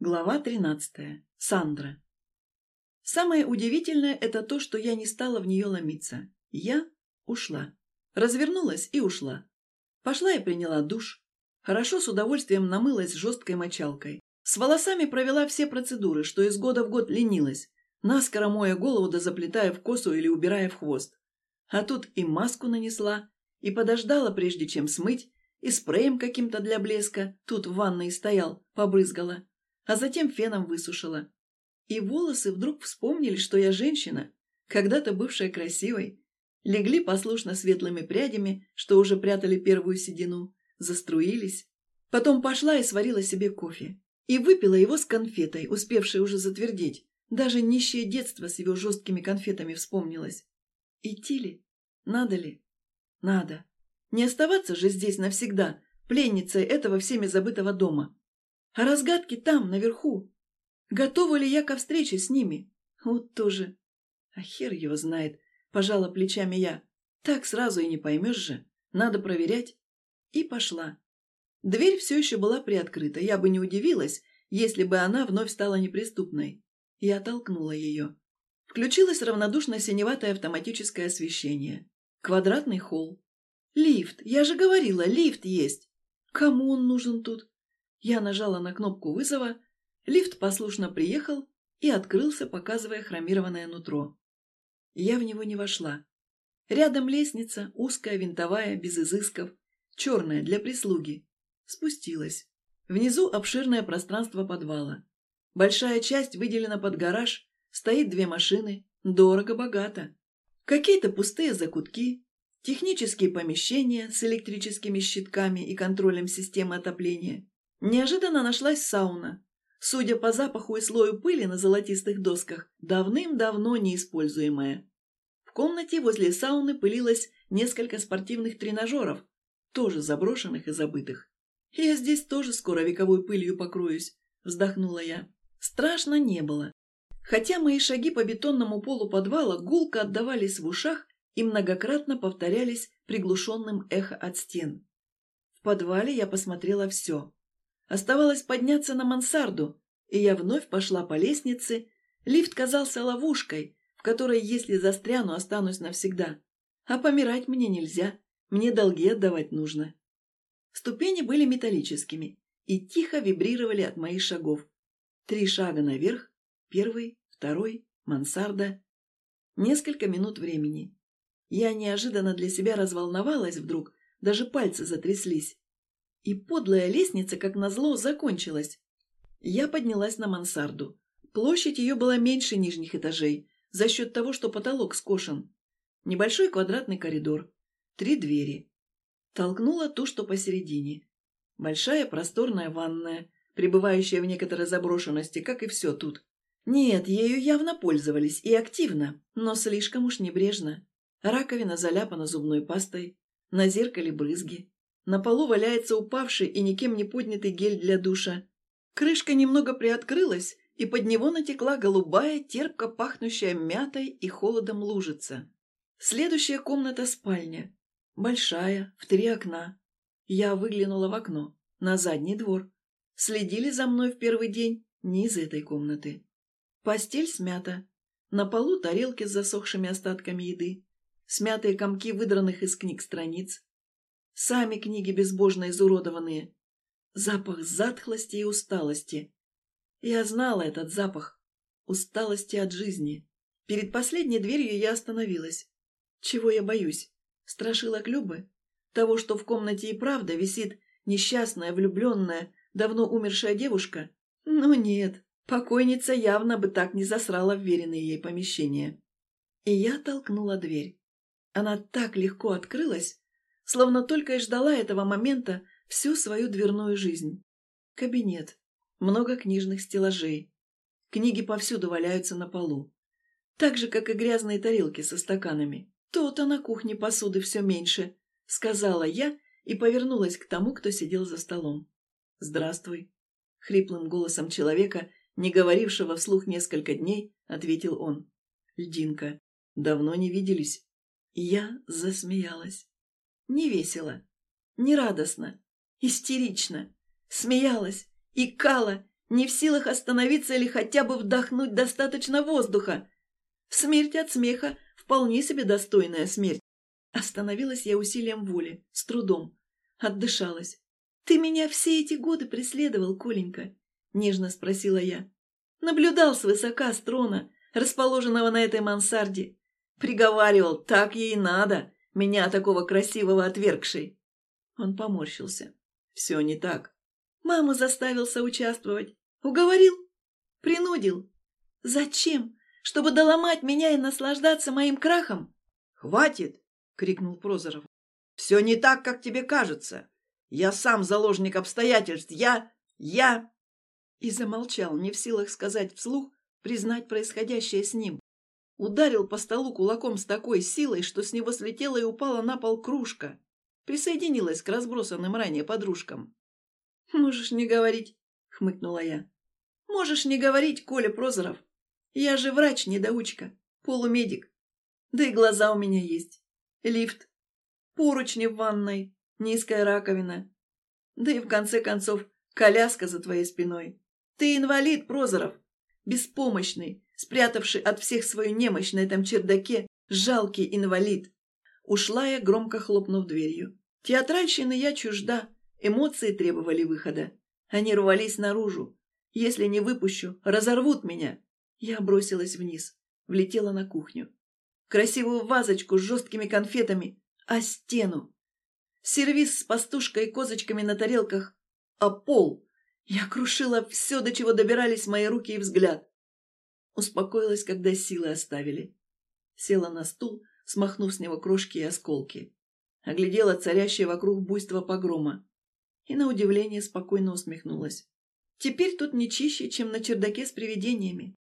Глава 13. Сандра. Самое удивительное – это то, что я не стала в нее ломиться. Я ушла. Развернулась и ушла. Пошла и приняла душ. Хорошо с удовольствием намылась жесткой мочалкой. С волосами провела все процедуры, что из года в год ленилась, наскоро моя голову да заплетая в косу или убирая в хвост. А тут и маску нанесла, и подождала, прежде чем смыть, и спреем каким-то для блеска, тут в ванной стоял, побрызгала а затем феном высушила. И волосы вдруг вспомнили, что я женщина, когда-то бывшая красивой, легли послушно светлыми прядями, что уже прятали первую седину, заструились. Потом пошла и сварила себе кофе. И выпила его с конфетой, успевшей уже затвердеть. Даже нищее детство с его жесткими конфетами вспомнилось. Идти ли? Надо ли? Надо. Не оставаться же здесь навсегда, пленницей этого всеми забытого дома. А разгадки там, наверху. Готова ли я ко встрече с ними? Вот тоже. А хер его знает, пожала плечами я. Так сразу и не поймешь же. Надо проверять. И пошла. Дверь все еще была приоткрыта. Я бы не удивилась, если бы она вновь стала неприступной. Я толкнула ее. Включилось равнодушно синеватое автоматическое освещение. Квадратный холл. Лифт. Я же говорила, лифт есть. Кому он нужен тут? Я нажала на кнопку вызова, лифт послушно приехал и открылся, показывая хромированное нутро. Я в него не вошла. Рядом лестница, узкая, винтовая, без изысков, черная, для прислуги. Спустилась. Внизу обширное пространство подвала. Большая часть выделена под гараж, стоит две машины, дорого-богато. Какие-то пустые закутки, технические помещения с электрическими щитками и контролем системы отопления. Неожиданно нашлась сауна. Судя по запаху и слою пыли на золотистых досках, давным-давно неиспользуемая. В комнате возле сауны пылилось несколько спортивных тренажеров, тоже заброшенных и забытых. «Я здесь тоже скоро вековой пылью покроюсь», — вздохнула я. Страшно не было. Хотя мои шаги по бетонному полу подвала гулко отдавались в ушах и многократно повторялись приглушенным эхо от стен. В подвале я посмотрела все. Оставалось подняться на мансарду, и я вновь пошла по лестнице. Лифт казался ловушкой, в которой, если застряну, останусь навсегда. А помирать мне нельзя, мне долги отдавать нужно. Ступени были металлическими и тихо вибрировали от моих шагов. Три шага наверх, первый, второй, мансарда. Несколько минут времени. Я неожиданно для себя разволновалась вдруг, даже пальцы затряслись. И подлая лестница, как назло, закончилась. Я поднялась на мансарду. Площадь ее была меньше нижних этажей, за счет того, что потолок скошен. Небольшой квадратный коридор. Три двери. Толкнула ту, что посередине. Большая просторная ванная, пребывающая в некоторой заброшенности, как и все тут. Нет, ею явно пользовались и активно, но слишком уж небрежно. Раковина заляпана зубной пастой, на зеркале брызги. На полу валяется упавший и никем не поднятый гель для душа. Крышка немного приоткрылась, и под него натекла голубая, терпко пахнущая мятой и холодом лужица. Следующая комната – спальня. Большая, в три окна. Я выглянула в окно, на задний двор. Следили за мной в первый день не из этой комнаты. Постель смята. На полу тарелки с засохшими остатками еды. Смятые комки выдранных из книг страниц. Сами книги безбожно изуродованные. Запах затхлости и усталости. Я знала этот запах. Усталости от жизни. Перед последней дверью я остановилась. Чего я боюсь? Страшила Любы? Того, что в комнате и правда висит несчастная, влюбленная, давно умершая девушка? Ну нет, покойница явно бы так не засрала вверенные ей помещения. И я толкнула дверь. Она так легко открылась, словно только и ждала этого момента всю свою дверную жизнь. Кабинет. Много книжных стеллажей. Книги повсюду валяются на полу. Так же, как и грязные тарелки со стаканами. То-то на кухне посуды все меньше, сказала я и повернулась к тому, кто сидел за столом. «Здравствуй», — хриплым голосом человека, не говорившего вслух несколько дней, ответил он. «Льдинка, давно не виделись». Я засмеялась. Не весело, не радостно, истерично. Смеялась, икала, Не в силах остановиться или хотя бы вдохнуть достаточно воздуха. Смерть от смеха – вполне себе достойная смерть. Остановилась я усилием воли, с трудом. Отдышалась. «Ты меня все эти годы преследовал, Коленька?» – нежно спросила я. Наблюдал свысока с трона, расположенного на этой мансарде. Приговаривал, так ей надо, меня такого красивого отвергшей. Он поморщился. Все не так. Маму заставил соучаствовать. Уговорил? Принудил? Зачем? Чтобы доломать меня и наслаждаться моим крахом? «Хватит!» — крикнул Прозоров. «Все не так, как тебе кажется. Я сам заложник обстоятельств. Я... я...» И замолчал, не в силах сказать вслух, признать происходящее с ним. Ударил по столу кулаком с такой силой, что с него слетела и упала на пол кружка. Присоединилась к разбросанным ранее подружкам. «Можешь не говорить», — хмыкнула я. «Можешь не говорить, Коля Прозоров. Я же врач-недоучка, полумедик. Да и глаза у меня есть. Лифт, поручни в ванной, низкая раковина. Да и в конце концов коляска за твоей спиной. Ты инвалид, Прозоров, беспомощный, спрятавший от всех свою немощь на этом чердаке, жалкий инвалид. Ушла я, громко хлопнув дверью. Театральщины я чужда, эмоции требовали выхода. Они рвались наружу. Если не выпущу, разорвут меня. Я бросилась вниз, влетела на кухню. Красивую вазочку с жесткими конфетами, а стену. Сервиз с пастушкой и козочками на тарелках, а пол. Я крушила все, до чего добирались мои руки и взгляд. Успокоилась, когда силы оставили. Села на стул, смахнув с него крошки и осколки. Оглядела царящее вокруг буйство погрома. И на удивление спокойно усмехнулась. Теперь тут не чище, чем на чердаке с привидениями.